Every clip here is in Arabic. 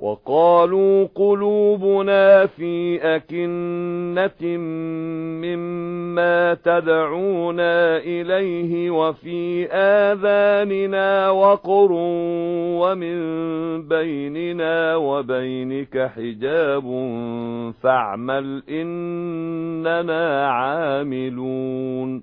وقالوا قلوبنا في أكنة مما تدعونا إليه وفي آذاننا وقر ومن بيننا وبينك حجاب فاعمل إننا عاملون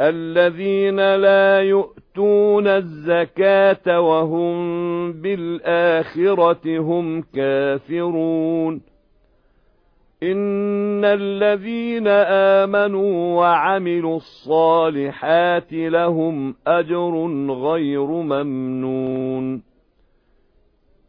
الذين لا يؤتون الزكاة وهم بالآخرة هم كافرون. إن الذين آمنوا وعملوا الصالحات لهم أجر غير ممنون.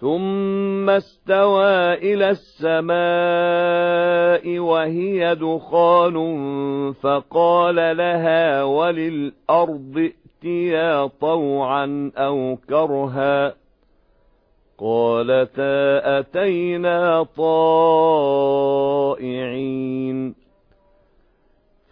ثم استوى إلى السماء وهي دخان فقال لها وللأرض ائتيا طوعا أو كرها قالتا أتينا طائعين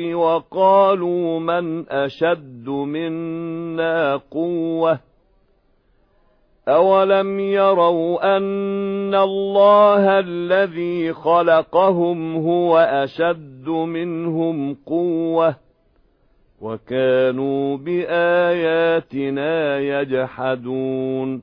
وقالوا من أشد منا قوة أولم يروا أن الله الذي خلقهم هو أشد منهم قوة وكانوا بآياتنا يجحدون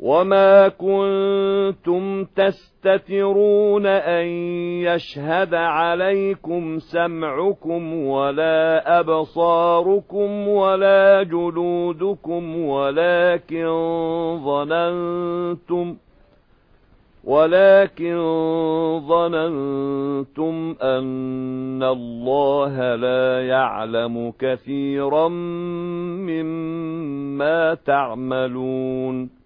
وَمَا كُنتُمْ تَسْتَتِرُونَ أَن يَشْهَدَ عَلَيْكُمْ سَمْعُكُمْ وَلَا أَبْصَارُكُمْ وَلَا جُلُودُكُمْ وَلَكِن ظَنَنتُمْ وَلَكِن ظَنَنتُمْ أَنَّ اللَّهَ لَا يَعْلَمُ كَثِيرًا مِّمَّا تَعْمَلُونَ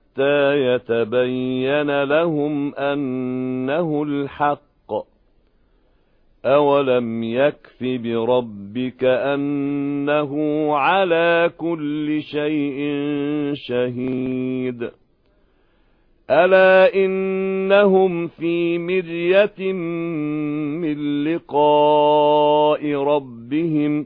حَتَّى يَتَبَيَّنَ لَهُمْ أَنَّهُ الْحَقُّ. أَوَلَمْ يَكْفِ بِرَبِّكَ أَنَّهُ عَلَى كُلِّ شَيْءٍ شَهِيدٌ. أَلَا إِنَّهُمْ فِي مِرْيَةٍ مِّن لِّقَاءِ رَبِّهِمْ